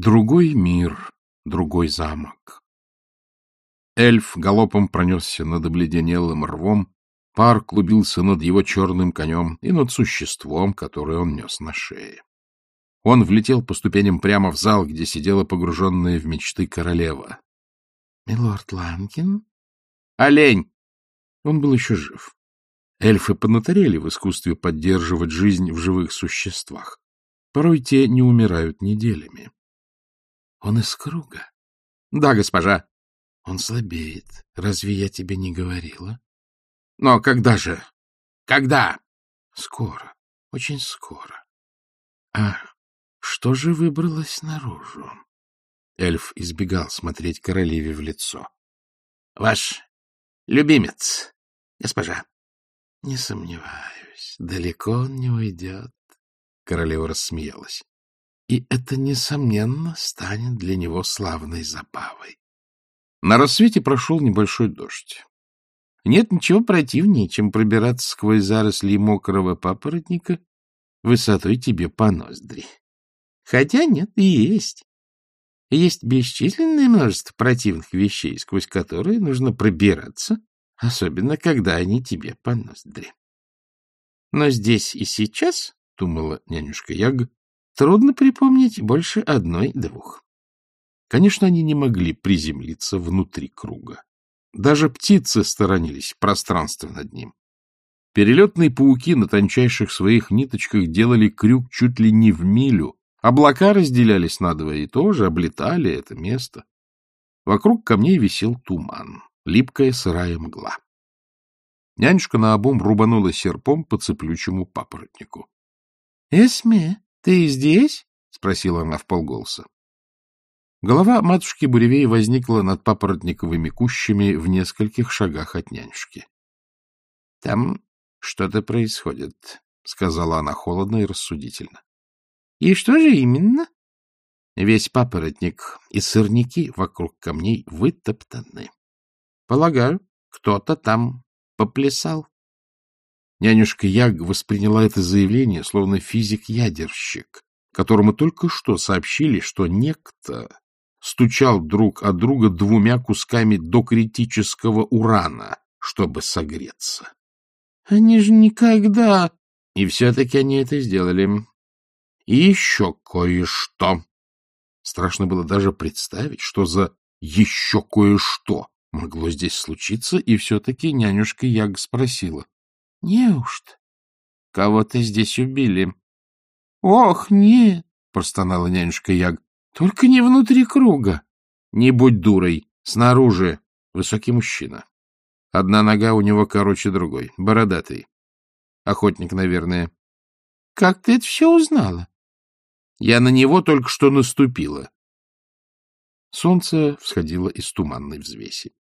Другой мир, другой замок. Эльф галопом пронесся над обледенелым рвом, пар клубился над его черным конем и над существом, которое он нес на шее. Он влетел по ступеням прямо в зал, где сидела погруженная в мечты королева. — Милорд Ланкин? — Олень! Он был еще жив. Эльфы понатарели в искусстве поддерживать жизнь в живых существах. Порой те не умирают неделями. — Он из круга? — Да, госпожа. — Он слабеет. Разве я тебе не говорила? — Но когда же? Когда? — Скоро. Очень скоро. — А что же выбралось наружу? Эльф избегал смотреть королеве в лицо. — Ваш любимец, госпожа. — Не сомневаюсь. Далеко он не уйдет. Королева рассмеялась и это, несомненно, станет для него славной забавой. На рассвете прошел небольшой дождь. Нет ничего противнее, чем пробираться сквозь заросли мокрого папоротника высотой тебе по ноздри. Хотя нет, и есть. Есть бесчисленное множество противных вещей, сквозь которые нужно пробираться, особенно когда они тебе по ноздри. Но здесь и сейчас, — думала нянюшка Яга, Трудно припомнить больше одной-двух. Конечно, они не могли приземлиться внутри круга. Даже птицы сторонились пространства над ним. Перелетные пауки на тончайших своих ниточках делали крюк чуть ли не в милю. Облака разделялись надвое и тоже облетали это место. Вокруг камней висел туман, липкая сырая мгла. Нянюшка наобум рубанула серпом по цеплючему папоротнику. — Эсме, — Ты здесь? — спросила она вполголоса. Голова матушки Буревей возникла над папоротниковыми кущами в нескольких шагах от нянюшки. — Там что-то происходит, — сказала она холодно и рассудительно. — И что же именно? Весь папоротник и сорняки вокруг камней вытоптаны. Полагаю, кто-то там поплясал. Нянюшка Яг восприняла это заявление словно физик-ядерщик, которому только что сообщили, что некто стучал друг от друга двумя кусками докритического урана, чтобы согреться. — Они же никогда... И все-таки они это сделали. И еще кое-что. Страшно было даже представить, что за еще кое-что могло здесь случиться, и все-таки нянюшка Яг спросила. — Неужто? Кого-то здесь убили. — Ох, нет, — простонала нянюшка Яг. — Только не внутри круга. — Не будь дурой. Снаружи высокий мужчина. Одна нога у него короче другой, бородатый. Охотник, наверное. — Как ты это все узнала? — Я на него только что наступила. Солнце всходило из туманной взвеси.